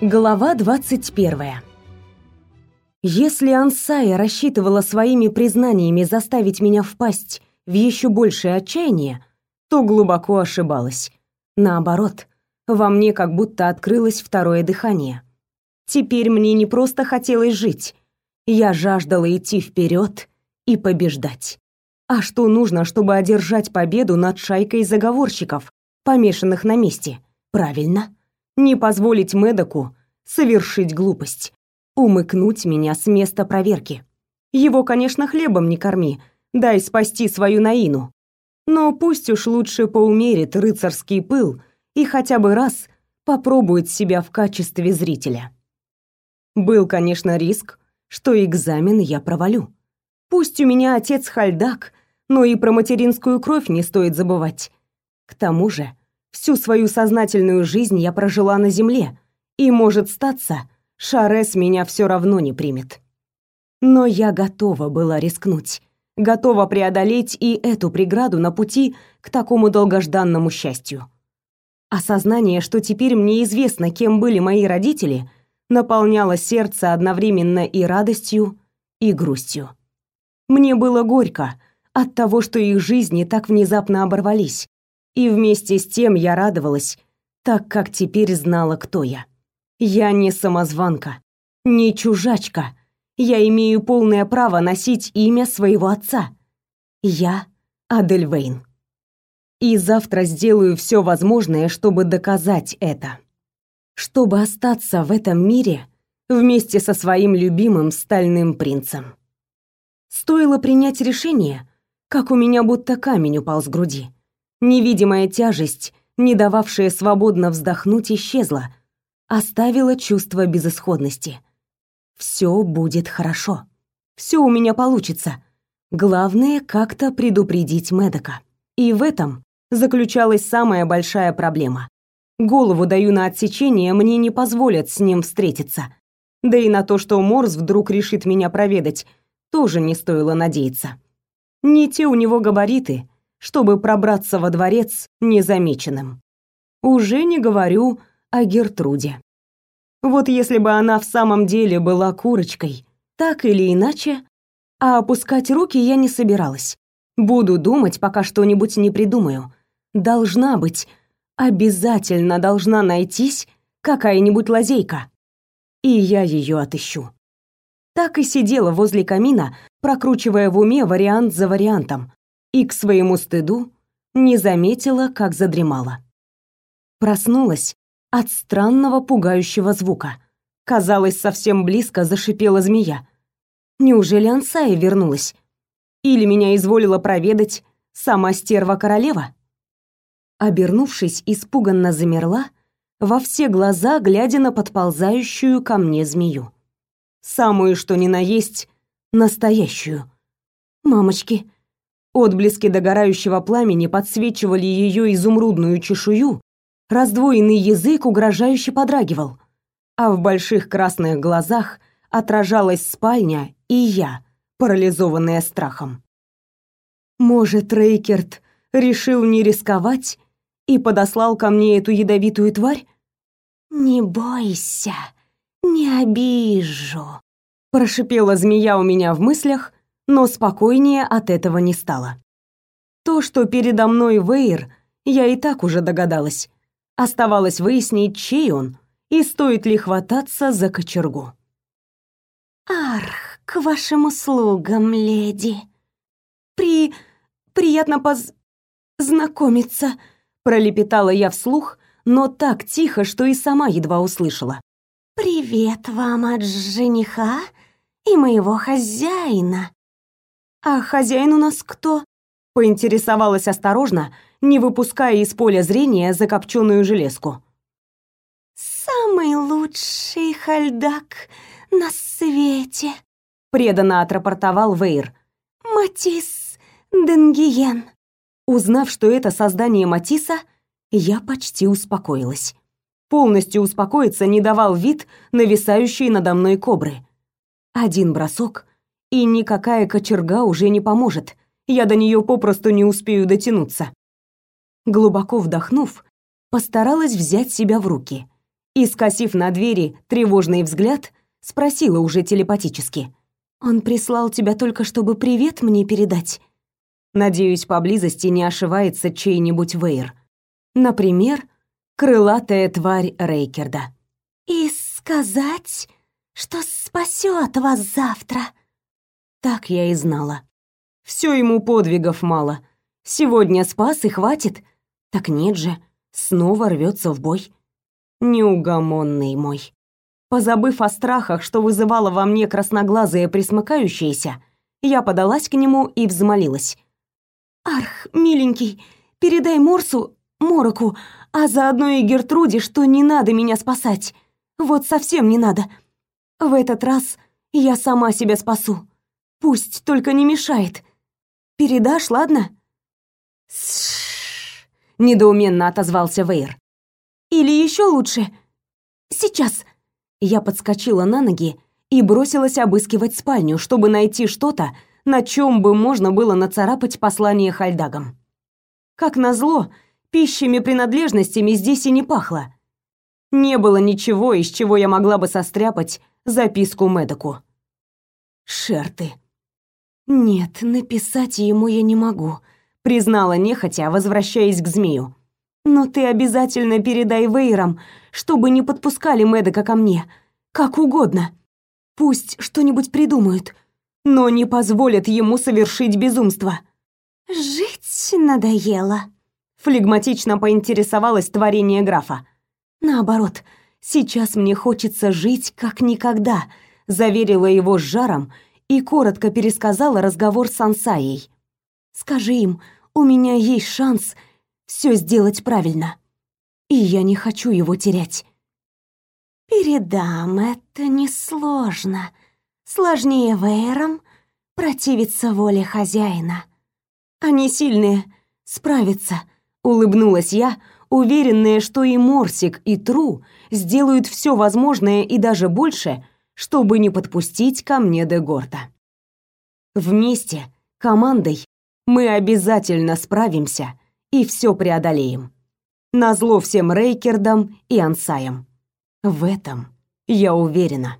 Глава 21. Если Ансая рассчитывала своими признаниями заставить меня впасть в еще большее отчаяние, то глубоко ошибалась. Наоборот, во мне как будто открылось второе дыхание. Теперь мне не просто хотелось жить, я жаждала идти вперед и побеждать. А что нужно, чтобы одержать победу над шайкой заговорщиков, помешанных на месте? Правильно, не позволить Медоку совершить глупость, умыкнуть меня с места проверки. Его, конечно, хлебом не корми, дай спасти свою Наину. Но пусть уж лучше поумерит рыцарский пыл и хотя бы раз попробует себя в качестве зрителя. Был, конечно, риск, что экзамен я провалю. Пусть у меня отец хальдак, но и про материнскую кровь не стоит забывать. К тому же, всю свою сознательную жизнь я прожила на земле, и, может статься, Шарес меня все равно не примет. Но я готова была рискнуть, готова преодолеть и эту преграду на пути к такому долгожданному счастью. Осознание, что теперь мне известно, кем были мои родители, наполняло сердце одновременно и радостью, и грустью. Мне было горько от того, что их жизни так внезапно оборвались, и вместе с тем я радовалась, так как теперь знала, кто я. Я не самозванка, не чужачка. Я имею полное право носить имя своего отца. Я Адельвейн. И завтра сделаю все возможное, чтобы доказать это чтобы остаться в этом мире вместе со своим любимым стальным принцем. Стоило принять решение, как у меня будто камень упал с груди. Невидимая тяжесть, не дававшая свободно вздохнуть, исчезла, оставила чувство безысходности. Все будет хорошо. Все у меня получится. Главное как-то предупредить Медока. И в этом заключалась самая большая проблема. Голову даю на отсечение, мне не позволят с ним встретиться. Да и на то, что Морс вдруг решит меня проведать, тоже не стоило надеяться. Не те у него габариты, чтобы пробраться во дворец незамеченным. Уже не говорю о Гертруде. Вот если бы она в самом деле была курочкой, так или иначе, а опускать руки я не собиралась. Буду думать, пока что-нибудь не придумаю. Должна быть Обязательно должна найтись какая-нибудь лазейка. И я ее отыщу. Так и сидела возле камина, прокручивая в уме вариант за вариантом, и к своему стыду не заметила, как задремала. Проснулась от странного пугающего звука. Казалось, совсем близко зашипела змея. Неужели Ансая вернулась? Или меня изволила проведать сама стерва королева? Обернувшись, испуганно замерла, во все глаза глядя на подползающую ко мне змею. Самую, что ни на есть, настоящую. Мамочки, отблески догорающего пламени подсвечивали ее изумрудную чешую, раздвоенный язык угрожающе подрагивал, а в больших красных глазах отражалась спальня и я, парализованная страхом. Может, Рейкерт решил не рисковать и подослал ко мне эту ядовитую тварь? «Не бойся, не обижу», — прошипела змея у меня в мыслях, но спокойнее от этого не стало. То, что передо мной Вейр, я и так уже догадалась. Оставалось выяснить, чей он и стоит ли хвататься за кочергу. «Арх, к вашим услугам, леди. При... приятно поз... знакомиться», пролепетала я вслух, но так тихо, что и сама едва услышала. Привет вам от жениха и моего хозяина. А хозяин у нас кто? поинтересовалась осторожно, не выпуская из поля зрения закопченную железку. Самый лучший хальдак на свете, преданно отрапортовал Вейр. Матис Денгиен. Узнав, что это создание Матисса, я почти успокоилась. Полностью успокоиться не давал вид нависающей надо мной кобры. Один бросок, и никакая кочерга уже не поможет. Я до нее попросту не успею дотянуться. Глубоко вдохнув, постаралась взять себя в руки и, скосив на двери тревожный взгляд, спросила уже телепатически. «Он прислал тебя только, чтобы привет мне передать?» Надеюсь, поблизости не ошивается чей-нибудь Вейр. Например, крылатая тварь Рейкерда. «И сказать, что спасет вас завтра?» Так я и знала. Все ему подвигов мало. Сегодня спас и хватит. Так нет же, снова рвется в бой. Неугомонный мой. Позабыв о страхах, что вызывало во мне красноглазое присмыкающееся, я подалась к нему и взмолилась. «Арх, миленький, передай Морсу, Мороку, а заодно и Гертруде, что не надо меня спасать. Вот совсем не надо. В этот раз я сама себя спасу. Пусть только не мешает. Передашь, ладно?» «Сшшш!» — недоуменно отозвался Вейр. «Или еще лучше. Сейчас». Я подскочила на ноги и бросилась обыскивать спальню, чтобы найти что-то, на чем бы можно было нацарапать послание Хальдагам. Как назло, пищими принадлежностями здесь и не пахло. Не было ничего, из чего я могла бы состряпать записку Медоку. Шерты. Нет, написать ему я не могу, признала нехотя, возвращаясь к змею. Но ты обязательно передай Вейрам, чтобы не подпускали Медока ко мне. Как угодно. Пусть что-нибудь придумают, но не позволят ему совершить безумство. Жить надоело. Флегматично поинтересовалась творение графа. Наоборот, сейчас мне хочется жить как никогда, заверила его с жаром и коротко пересказала разговор с Ансаей. Скажи им, у меня есть шанс все сделать правильно. И я не хочу его терять. Передам, это несложно. Сложнее Вейрам противиться воле хозяина. Они сильные, справятся, улыбнулась я, уверенная, что и Морсик, и Тру сделают все возможное и даже больше, чтобы не подпустить ко мне Дегорта. Вместе, командой, мы обязательно справимся и все преодолеем. Назло всем Рейкердам и Ансаям. В этом я уверена.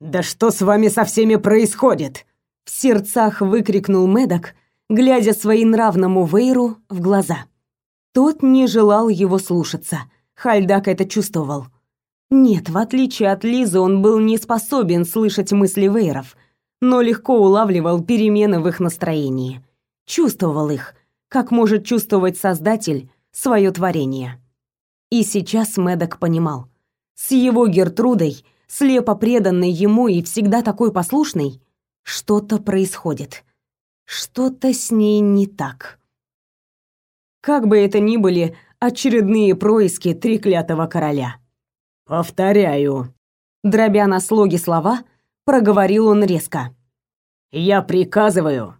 «Да что с вами со всеми происходит?» В сердцах выкрикнул Медок, глядя своенравному Вейру в глаза. Тот не желал его слушаться. Хальдак это чувствовал. Нет, в отличие от Лизы, он был не способен слышать мысли Вейров, но легко улавливал перемены в их настроении. Чувствовал их, как может чувствовать Создатель свое творение. И сейчас Медок понимал. С его Гертрудой, слепо преданной ему и всегда такой послушной, что-то происходит. Что-то с ней не так. Как бы это ни были очередные происки треклятого короля. «Повторяю», дробя на слоги слова, проговорил он резко. «Я приказываю,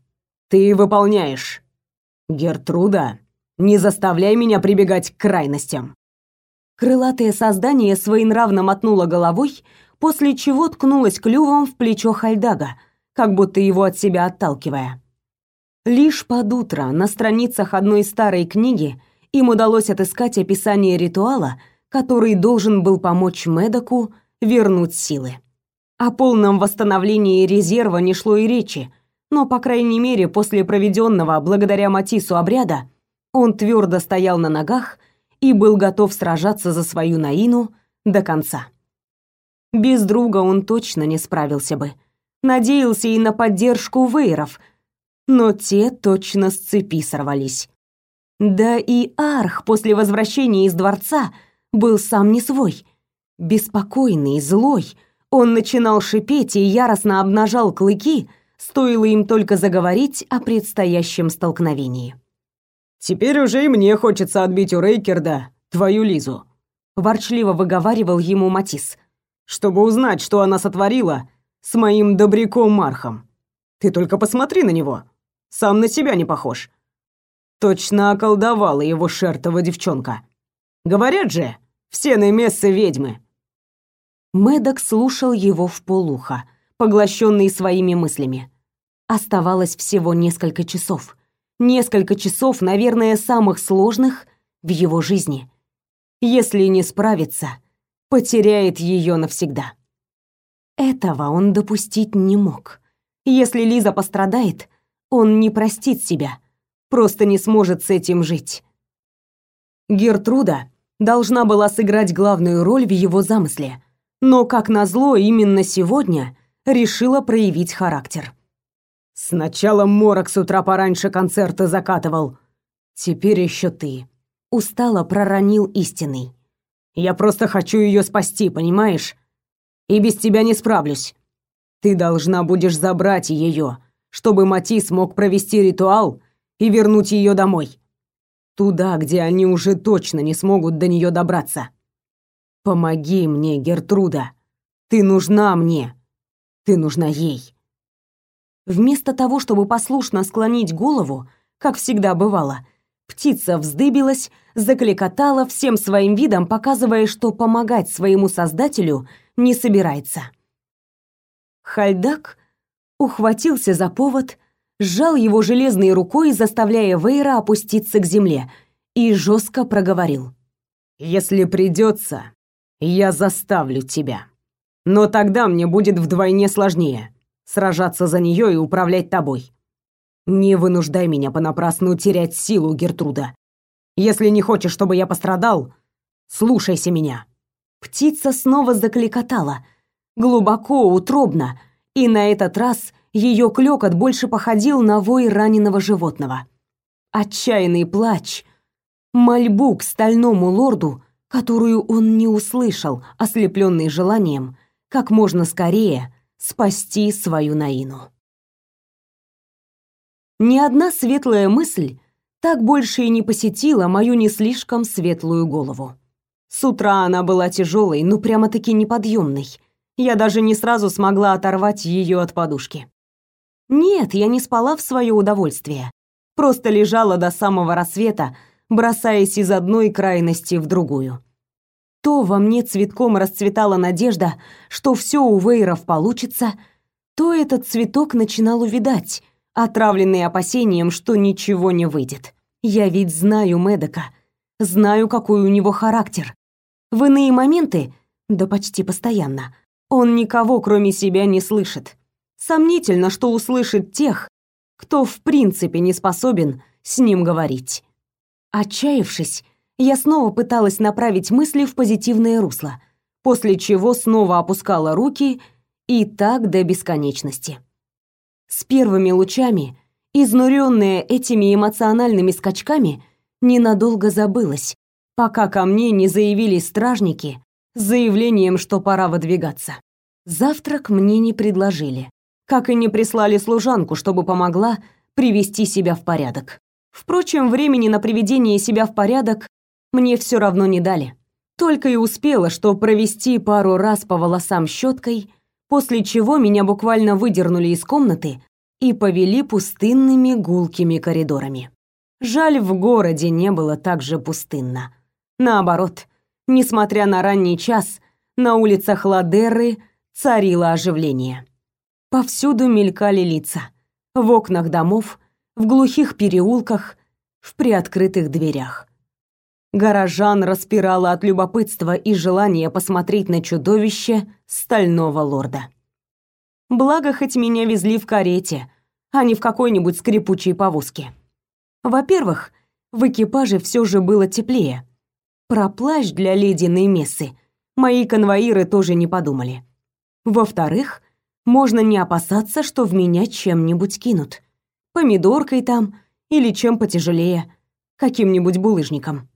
ты выполняешь. Гертруда, не заставляй меня прибегать к крайностям». Крылатое создание своенравно мотнуло головой, после чего ткнулось клювом в плечо Хальдага, как будто его от себя отталкивая. Лишь под утро на страницах одной старой книги им удалось отыскать описание ритуала, который должен был помочь Медоку вернуть силы. О полном восстановлении резерва не шло и речи, но, по крайней мере, после проведенного благодаря Матису обряда, он твердо стоял на ногах и был готов сражаться за свою Наину до конца. Без друга он точно не справился бы. Надеялся и на поддержку вейров, но те точно с цепи сорвались. Да и Арх после возвращения из дворца был сам не свой. Беспокойный, злой, он начинал шипеть и яростно обнажал клыки, стоило им только заговорить о предстоящем столкновении. «Теперь уже и мне хочется отбить у Рейкерда твою Лизу», — ворчливо выговаривал ему Матис, «чтобы узнать, что она сотворила с моим добряком Мархом. Ты только посмотри на него, сам на себя не похож». Точно околдовала его шертова девчонка. Говорят же, все мессы ведьмы. Медок слушал его в полухо, поглощенный своими мыслями. Оставалось всего несколько часов — Несколько часов, наверное, самых сложных в его жизни. Если не справится, потеряет ее навсегда. Этого он допустить не мог. Если Лиза пострадает, он не простит себя, просто не сможет с этим жить. Гертруда должна была сыграть главную роль в его замысле, но, как назло, именно сегодня решила проявить характер. «Сначала Морок с утра пораньше концерта закатывал, теперь еще ты», — устало проронил истинный. «Я просто хочу ее спасти, понимаешь? И без тебя не справлюсь. Ты должна будешь забрать ее, чтобы Матис мог провести ритуал и вернуть ее домой. Туда, где они уже точно не смогут до нее добраться. Помоги мне, Гертруда. Ты нужна мне. Ты нужна ей. Вместо того, чтобы послушно склонить голову, как всегда бывало, птица вздыбилась, закликотала всем своим видом, показывая, что помогать своему создателю не собирается. Хальдак ухватился за повод, сжал его железной рукой, заставляя Вейра опуститься к земле, и жестко проговорил. «Если придется, я заставлю тебя. Но тогда мне будет вдвойне сложнее сражаться за нее и управлять тобой. Не вынуждай меня понапрасну терять силу, Гертруда. Если не хочешь, чтобы я пострадал, слушайся меня». Птица снова закликотала, глубоко, утробно, и на этот раз ее клёкот больше походил на вой раненого животного. Отчаянный плач, мольбу к стальному лорду, которую он не услышал, ослепленный желанием как можно скорее спасти свою Наину. Ни одна светлая мысль так больше и не посетила мою не слишком светлую голову. С утра она была тяжелой, ну прямо-таки неподъемной. Я даже не сразу смогла оторвать ее от подушки. Нет, я не спала в свое удовольствие. Просто лежала до самого рассвета, бросаясь из одной крайности в другую. То во мне цветком расцветала надежда, что все у Вейров получится, то этот цветок начинал увидать, отравленный опасением, что ничего не выйдет. Я ведь знаю Медока, знаю, какой у него характер. В иные моменты, да почти постоянно, он никого, кроме себя, не слышит. Сомнительно, что услышит тех, кто в принципе не способен с ним говорить. Отчаявшись, я снова пыталась направить мысли в позитивное русло, после чего снова опускала руки и так до бесконечности. С первыми лучами, изнуренная этими эмоциональными скачками, ненадолго забылась, пока ко мне не заявились стражники с заявлением, что пора выдвигаться. Завтрак мне не предложили как и не прислали служанку, чтобы помогла привести себя в порядок. Впрочем, времени на приведение себя в порядок мне все равно не дали. Только и успела, что провести пару раз по волосам щеткой, после чего меня буквально выдернули из комнаты и повели пустынными гулкими коридорами. Жаль, в городе не было так же пустынно. Наоборот, несмотря на ранний час, на улицах Ладерры царило оживление. Повсюду мелькали лица. В окнах домов, в глухих переулках, в приоткрытых дверях. Горожан распирало от любопытства и желания посмотреть на чудовище стального лорда. Благо, хоть меня везли в карете, а не в какой-нибудь скрипучей повозке. Во-первых, в экипаже все же было теплее. Про плащ для леди Неймессы мои конвоиры тоже не подумали. Во-вторых, можно не опасаться, что в меня чем-нибудь кинут. Помидоркой там или чем потяжелее, каким-нибудь булыжником.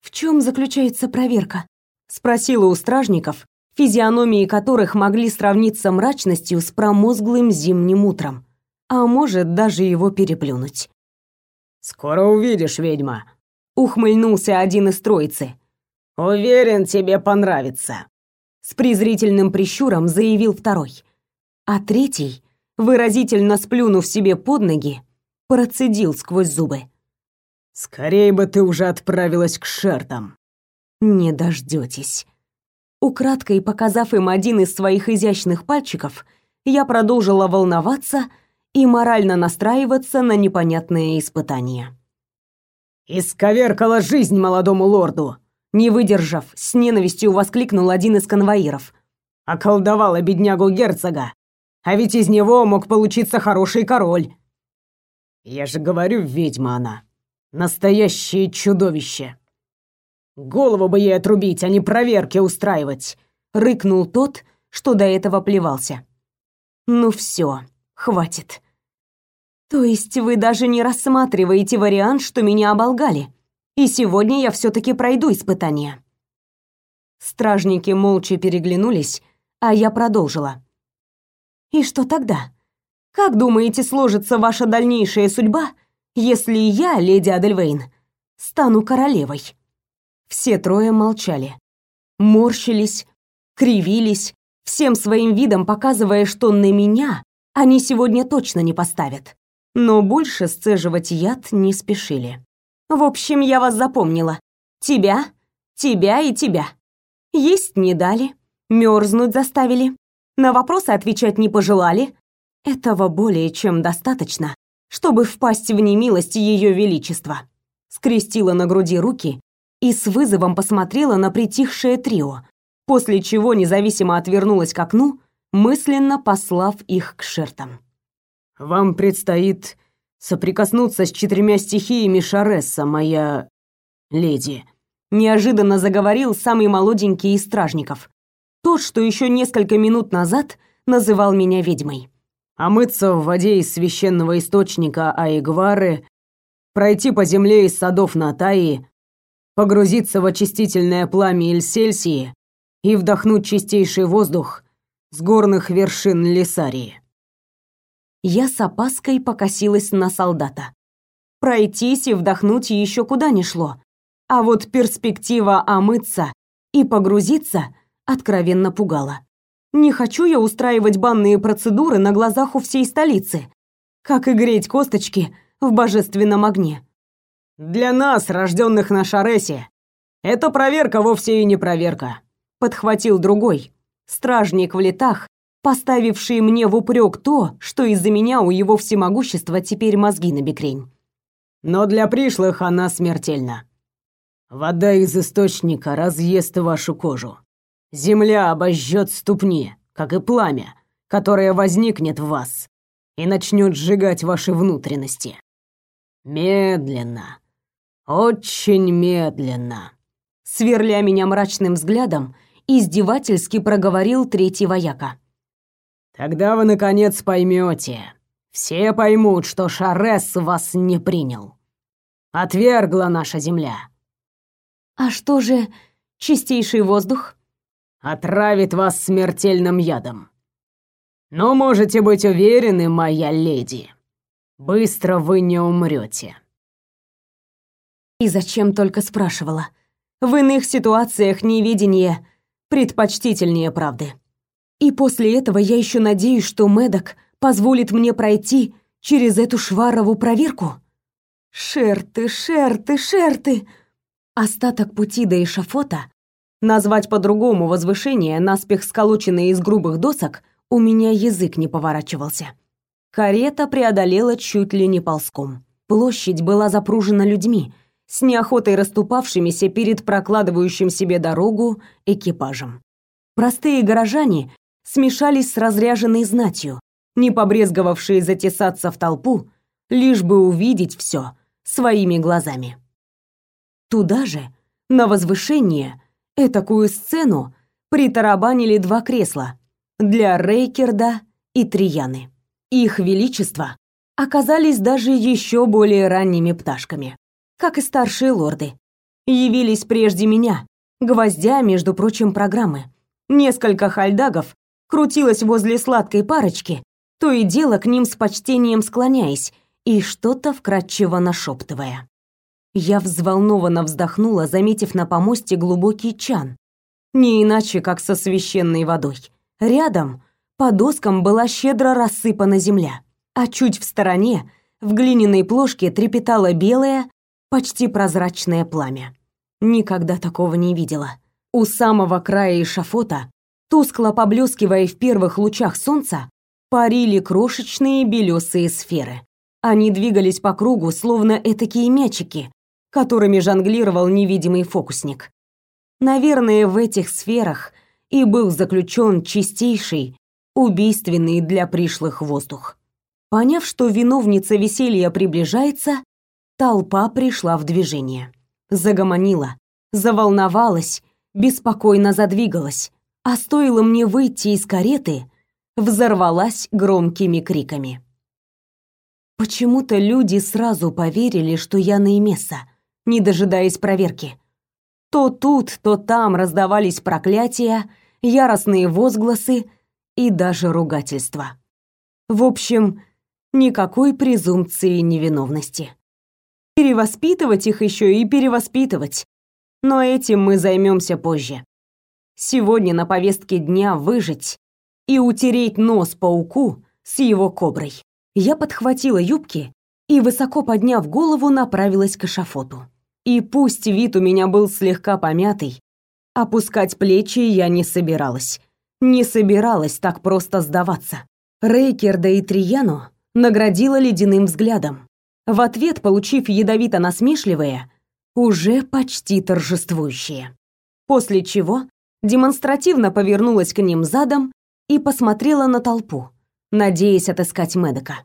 В чем заключается проверка? спросила у стражников, физиономии которых могли сравниться мрачностью с промозглым зимним утром, а может даже его переплюнуть. Скоро увидишь, ведьма, ухмыльнулся один из троицы. Уверен, тебе понравится. С презрительным прищуром заявил второй а третий, выразительно сплюнув себе под ноги, процедил сквозь зубы. «Скорей бы ты уже отправилась к шертам!» «Не дождётесь». Украдкой показав им один из своих изящных пальчиков, я продолжила волноваться и морально настраиваться на непонятные испытания. «Исковеркала жизнь молодому лорду! Не выдержав, с ненавистью воскликнул один из конвоиров. Околдовала беднягу герцога. А ведь из него мог получиться хороший король. Я же говорю, ведьма она. Настоящее чудовище. Голову бы ей отрубить, а не проверки устраивать, рыкнул тот, что до этого плевался. Ну все, хватит. То есть вы даже не рассматриваете вариант, что меня оболгали? И сегодня я все таки пройду испытание. Стражники молча переглянулись, а я продолжила. И что тогда? Как думаете, сложится ваша дальнейшая судьба, если я, леди Адельвейн, стану королевой? Все трое молчали, морщились, кривились, всем своим видом показывая, что на меня они сегодня точно не поставят. Но больше сцеживать яд не спешили. В общем, я вас запомнила. Тебя, тебя и тебя. Есть не дали, мерзнуть заставили, на вопросы отвечать не пожелали. Этого более чем достаточно, чтобы впасть в немилость ее величества. Скрестила на груди руки и с вызовом посмотрела на притихшее трио, после чего независимо отвернулась к окну, мысленно послав их к шертам. «Вам предстоит соприкоснуться с четырьмя стихиями Шаресса, моя леди», неожиданно заговорил самый молоденький из стражников. Тот, что еще несколько минут назад называл меня ведьмой. «Омыться в воде из священного источника Аигвары, пройти по земле из садов Натаи, погрузиться в очистительное пламя Эльсельсии и вдохнуть чистейший воздух с горных вершин Лисарии я с опаской покосилась на солдата. Пройтись и вдохнуть еще куда ни шло. А вот перспектива омыться и погрузиться откровенно пугала. Не хочу я устраивать банные процедуры на глазах у всей столицы, как и греть косточки в божественном огне. Для нас, рожденных на Шаресе, эта проверка вовсе и не проверка, подхватил другой, стражник в летах, поставивший мне в упрек то, что из-за меня у его всемогущества теперь мозги на бекрень. Но для пришлых она смертельна. Вода из источника разъест вашу кожу. Земля обожжет ступни, как и пламя, которое возникнет в вас и начнет сжигать ваши внутренности. Медленно, очень медленно. Сверля меня мрачным взглядом, издевательски проговорил третий вояка. Тогда вы наконец поймете. Все поймут, что Шарес вас не принял. Отвергла наша земля. А что же чистейший воздух? Отравит вас смертельным ядом. Но можете быть уверены, моя леди, быстро вы не умрете. И зачем только спрашивала? В иных ситуациях неведение предпочтительнее правды. И после этого я еще надеюсь, что Медок позволит мне пройти через эту шварову проверку. Шерты, шерты, шерты. Остаток пути до эшафота, назвать по-другому возвышение, наспех сколоченное из грубых досок, у меня язык не поворачивался. Карета преодолела чуть ли не ползком. Площадь была запружена людьми, с неохотой расступавшимися перед прокладывающим себе дорогу экипажем. Простые горожане смешались с разряженной знатью, не побрезговавшие затесаться в толпу, лишь бы увидеть все своими глазами. Туда же, на возвышение, этакую сцену притарабанили два кресла для Рейкерда и Трияны. Их величество оказались даже еще более ранними пташками, как и старшие лорды. Явились прежде меня, гвоздя, между прочим, программы. Несколько хальдагов крутилась возле сладкой парочки, то и дело к ним с почтением склоняясь и что-то вкратчиво нашептывая. Я взволнованно вздохнула, заметив на помосте глубокий чан, не иначе как со священной водой. Рядом по доскам была щедро рассыпана земля, а чуть в стороне в глиняной плошке трепетало белое, почти прозрачное пламя. Никогда такого не видела. У самого края эшафота тускло поблескивая в первых лучах солнца, парили крошечные белесые сферы. Они двигались по кругу, словно этакие мячики, которыми жонглировал невидимый фокусник. Наверное, в этих сферах и был заключен чистейший, убийственный для пришлых воздух. Поняв, что виновница веселья приближается, толпа пришла в движение. Загомонила, заволновалась, беспокойно задвигалась, а стоило мне выйти из кареты, взорвалась громкими криками. Почему-то люди сразу поверили, что я Наимесса, не дожидаясь проверки. То тут, то там раздавались проклятия, яростные возгласы и даже ругательства. В общем, никакой презумпции невиновности. Перевоспитывать их еще и перевоспитывать. Но этим мы займемся позже. Сегодня на повестке дня выжить и утереть нос пауку с его коброй. Я подхватила юбки и, высоко подняв голову, направилась к эшафоту. И пусть вид у меня был слегка помятый, опускать плечи я не собиралась. Не собиралась так просто сдаваться. Рейкерда и Трияну наградила ледяным взглядом. В ответ получив ядовито-насмешливое, уже почти торжествующее. После чего демонстративно повернулась к ним задом и посмотрела на толпу, надеясь отыскать Медока.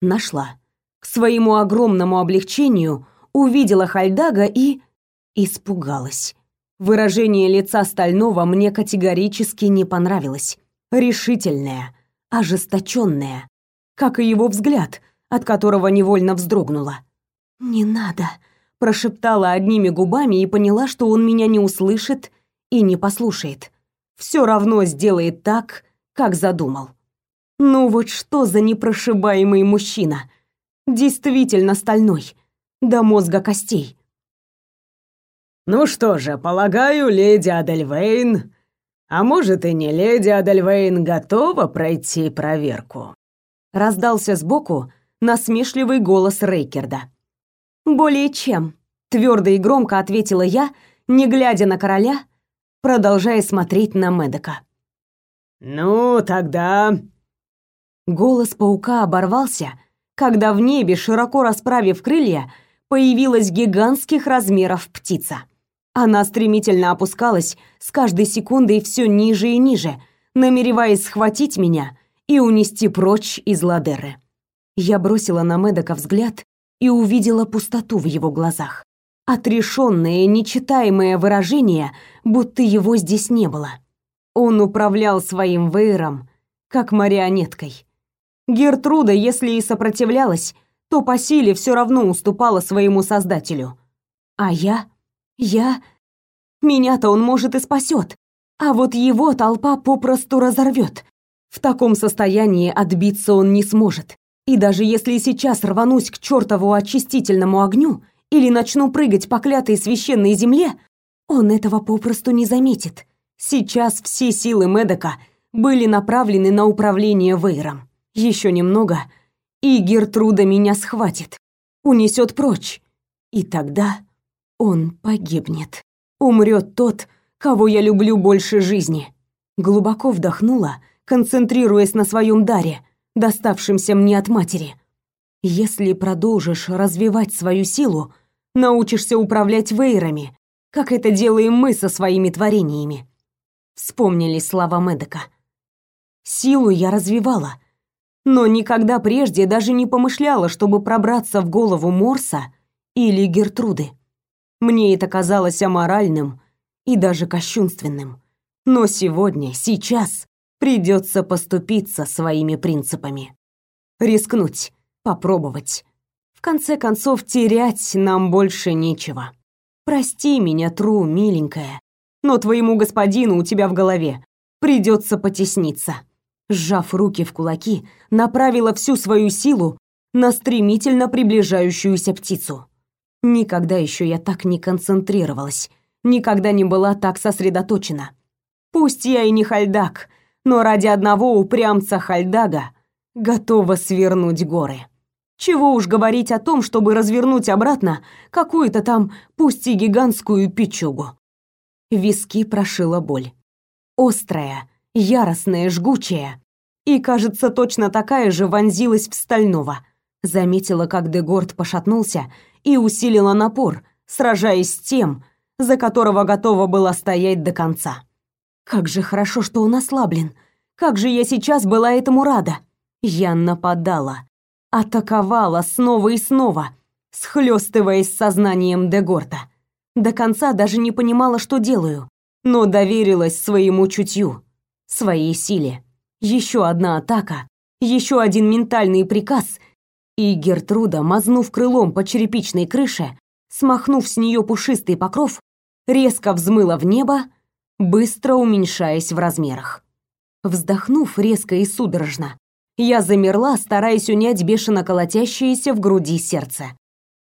Нашла. К своему огромному облегчению увидела Хальдага и испугалась. Выражение лица Стального мне категорически не понравилось. Решительное, ожесточенное, как и его взгляд, от которого невольно вздрогнула. «Не надо», — прошептала одними губами и поняла, что он меня не услышит и не послушает. Все равно сделает так, как задумал. Ну вот что за непрошибаемый мужчина. Действительно стальной. До мозга костей. Ну что же, полагаю, леди Адельвейн, а может и не леди Адельвейн, готова пройти проверку. Раздался сбоку насмешливый голос Рейкерда. Более чем, твердо и громко ответила я, не глядя на короля, продолжая смотреть на Медока. «Ну, тогда...» Голос паука оборвался, когда в небе, широко расправив крылья, появилась гигантских размеров птица. Она стремительно опускалась, с каждой секундой все ниже и ниже, намереваясь схватить меня и унести прочь из Ладеры. Я бросила на Медока взгляд и увидела пустоту в его глазах. Отрешенное, нечитаемое выражение, будто его здесь не было. Он управлял своим веером, как марионеткой. Гертруда, если и сопротивлялась, то по силе все равно уступала своему создателю. А я... я... Меня-то он, может, и спасет, а вот его толпа попросту разорвет. В таком состоянии отбиться он не сможет. И даже если сейчас рванусь к чертову очистительному огню или начну прыгать по клятой священной земле, он этого попросту не заметит. Сейчас все силы Медока были направлены на управление Вейром. Еще немного, и Гертруда меня схватит, унесет прочь. И тогда он погибнет. Умрет тот, кого я люблю больше жизни. Глубоко вдохнула, концентрируясь на своем даре, доставшемся мне от матери. Если продолжишь развивать свою силу, научишься управлять вейрами, как это делаем мы со своими творениями. Вспомнились слова Медока. Силу я развивала, но никогда прежде даже не помышляла, чтобы пробраться в голову Морса или Гертруды. Мне это казалось аморальным и даже кощунственным. Но сегодня, сейчас придется поступиться своими принципами. Рискнуть, попробовать. В конце концов, терять нам больше нечего. Прости меня, Тру, миленькая, но твоему господину у тебя в голове придется потесниться. Сжав руки в кулаки, направила всю свою силу на стремительно приближающуюся птицу. Никогда еще я так не концентрировалась, никогда не была так сосредоточена. Пусть я и не хальдак, но ради одного упрямца хальдага готова свернуть горы. Чего уж говорить о том, чтобы развернуть обратно какую-то там, пусть и гигантскую печугу. Виски прошила боль. Острая, яростная, жгучая. И, кажется, точно такая же вонзилась в стального. Заметила, как Дегорд пошатнулся и усилила напор, сражаясь с тем, за которого готова была стоять до конца. Как же хорошо, что он ослаблен. Как же я сейчас была этому рада. Я нападала, атаковала снова и снова, схлестываясь сознанием Дегорта. До конца даже не понимала, что делаю, но доверилась своему чутью, своей силе. Еще одна атака, еще один ментальный приказ, и Гертруда, мазнув крылом по черепичной крыше, смахнув с нее пушистый покров, резко взмыла в небо, быстро уменьшаясь в размерах. Вздохнув резко и судорожно, я замерла, стараясь унять бешено колотящееся в груди сердце.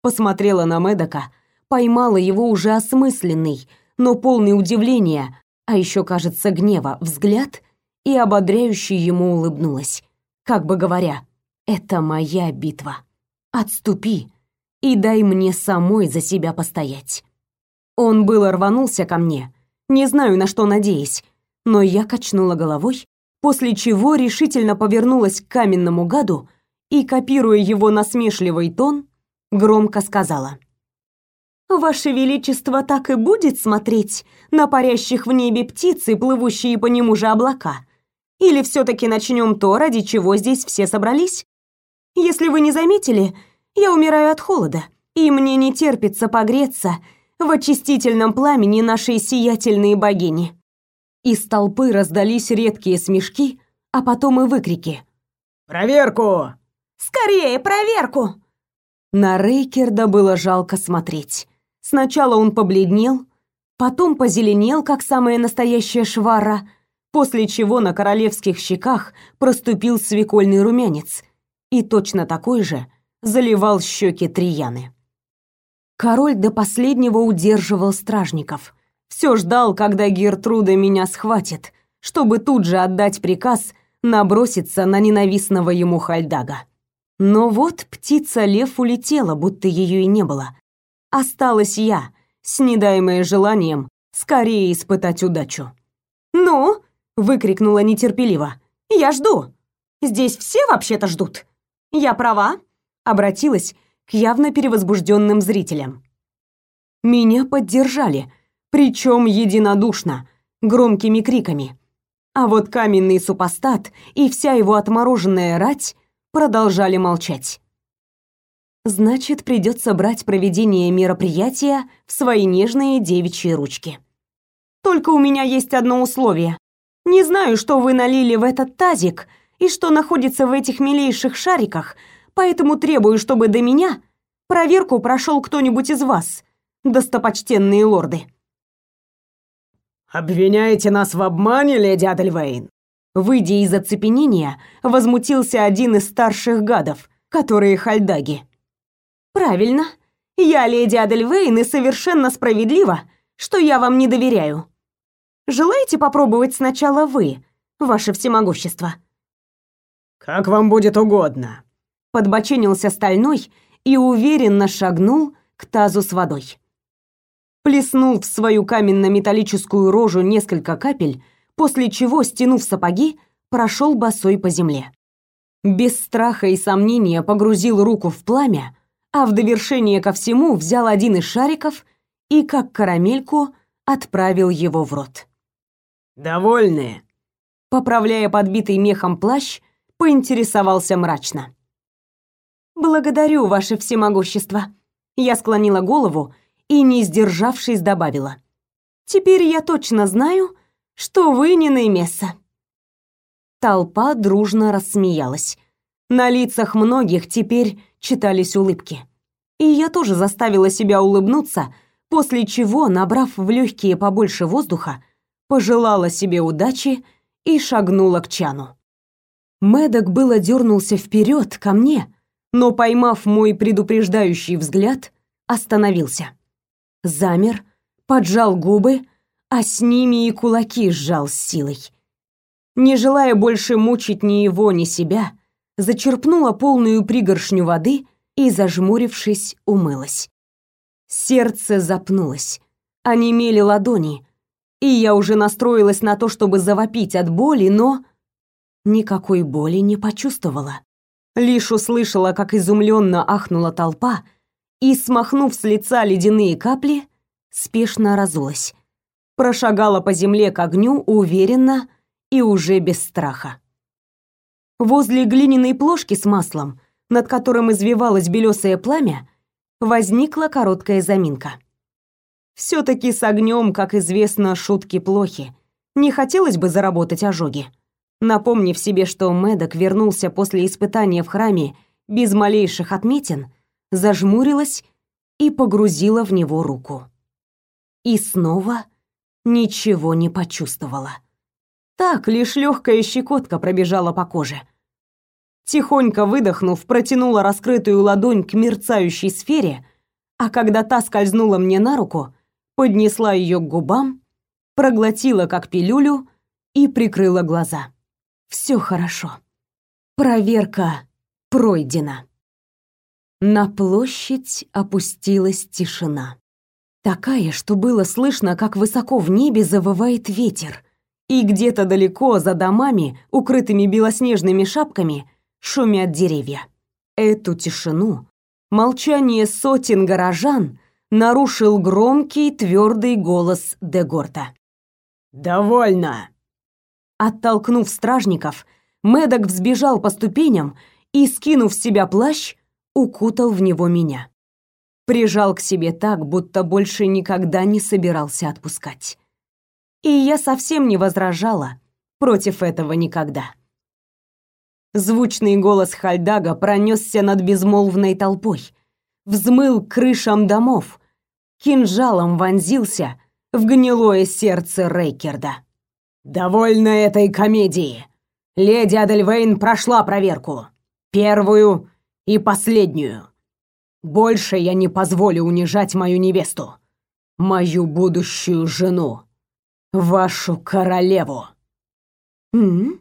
Посмотрела на Медока, поймала его уже осмысленный, но полный удивления, а еще, кажется, гнева, взгляд и ободряюще ему улыбнулась, как бы говоря, «Это моя битва. Отступи и дай мне самой за себя постоять». Он было рванулся ко мне, не знаю, на что надеясь, но я качнула головой, после чего решительно повернулась к каменному гаду и, копируя его насмешливый тон, громко сказала: Ваше величество так и будет смотреть на парящих в небе птицы, плывущие по нему же облака? Или все таки начнем то, ради чего здесь все собрались? Если вы не заметили, я умираю от холода, и мне не терпится погреться в очистительном пламени нашей сиятельной богини. Из толпы раздались редкие смешки, а потом и выкрики. «Проверку!» «Скорее, проверку!» На Рейкерда было жалко смотреть. Сначала он побледнел, потом позеленел, как самая настоящая швара, после чего на королевских щеках проступил свекольный румянец, и точно такой же заливал щеки Трияны. Король до последнего удерживал стражников. Все ждал, когда Гертруда меня схватит, чтобы тут же отдать приказ наброситься на ненавистного ему Хальдага. Но вот птица-лев улетела, будто ее и не было. Осталась я, снедаемая желанием скорее испытать удачу. «Ну?» — выкрикнула нетерпеливо. «Я жду. Здесь все вообще-то ждут. Я права?» — обратилась к явно перевозбужденным зрителям. Меня поддержали, причем единодушно, громкими криками. А вот каменный супостат и вся его отмороженная рать продолжали молчать. Значит, придется брать проведение мероприятия в свои нежные девичьи ручки. Только у меня есть одно условие. Не знаю, что вы налили в этот тазик и что находится в этих милейших шариках, поэтому требую, чтобы до меня проверку прошел кто-нибудь из вас, достопочтенные лорды. Обвиняете нас в обмане, леди Адельвейн? Выйдя из оцепенения, возмутился один из старших гадов, которые хальдаги. Правильно. Я леди Адельвейн и совершенно справедливо, что я вам не доверяю. Желаете попробовать сначала вы, ваше всемогущество? Как вам будет угодно, подбоченился стальной и уверенно шагнул к тазу с водой. Плеснул в свою каменно-металлическую рожу несколько капель, после чего, стянув сапоги, прошел босой по земле. Без страха и сомнения погрузил руку в пламя, а в довершение ко всему взял один из шариков и, как карамельку, отправил его в рот. «Довольны?» Поправляя подбитый мехом плащ, поинтересовался мрачно. «Благодарю, ваше всемогущество». Я склонила голову и, не сдержавшись, добавила. «Теперь я точно знаю, что вы не Неймесса». Толпа дружно рассмеялась. На лицах многих теперь читались улыбки. И я тоже заставила себя улыбнуться, после чего, набрав в легкие побольше воздуха, пожелала себе удачи и шагнула к чану. Медок было дернулся вперед ко мне, но, поймав мой предупреждающий взгляд, остановился. Замер, поджал губы, а с ними и кулаки сжал с силой. Не желая больше мучить ни его, ни себя, зачерпнула полную пригоршню воды и, зажмурившись, умылась. Сердце запнулось, онемели ладони, и я уже настроилась на то, чтобы завопить от боли, но никакой боли не почувствовала. Лишь услышала, как изумленно ахнула толпа, и, смахнув с лица ледяные капли, спешно разулась. Прошагала по земле к огню уверенно и уже без страха. Возле глиняной плошки с маслом, над которым извивалось белесое пламя, возникла короткая заминка. Все таки с огнем, как известно, шутки плохи. Не хотелось бы заработать ожоги. Напомнив себе, что Медок вернулся после испытания в храме без малейших отметин, зажмурилась и погрузила в него руку. И снова ничего не почувствовала. Так лишь легкая щекотка пробежала по коже. Тихонько выдохнув, протянула раскрытую ладонь к мерцающей сфере, а когда та скользнула мне на руку, поднесла ее к губам, проглотила как пилюлю и прикрыла глаза. Все хорошо. Проверка пройдена. На площадь опустилась тишина. Такая, что было слышно, как высоко в небе завывает ветер, и где-то далеко за домами, укрытыми белоснежными шапками, шумят деревья. Эту тишину, молчание сотен горожан нарушил громкий твердый голос Дегорта. «Довольно!» Оттолкнув стражников, Медок взбежал по ступеням и, скинув с себя плащ, укутал в него меня. Прижал к себе так, будто больше никогда не собирался отпускать. И я совсем не возражала против этого никогда. Звучный голос Хальдага пронесся над безмолвной толпой, взмыл к крышам домов, кинжалом вонзился в гнилое сердце Рейкерда. «Довольно этой комедии! Леди Адельвейн прошла проверку. Первую и последнюю. Больше я не позволю унижать мою невесту, мою будущую жену, вашу королеву. М?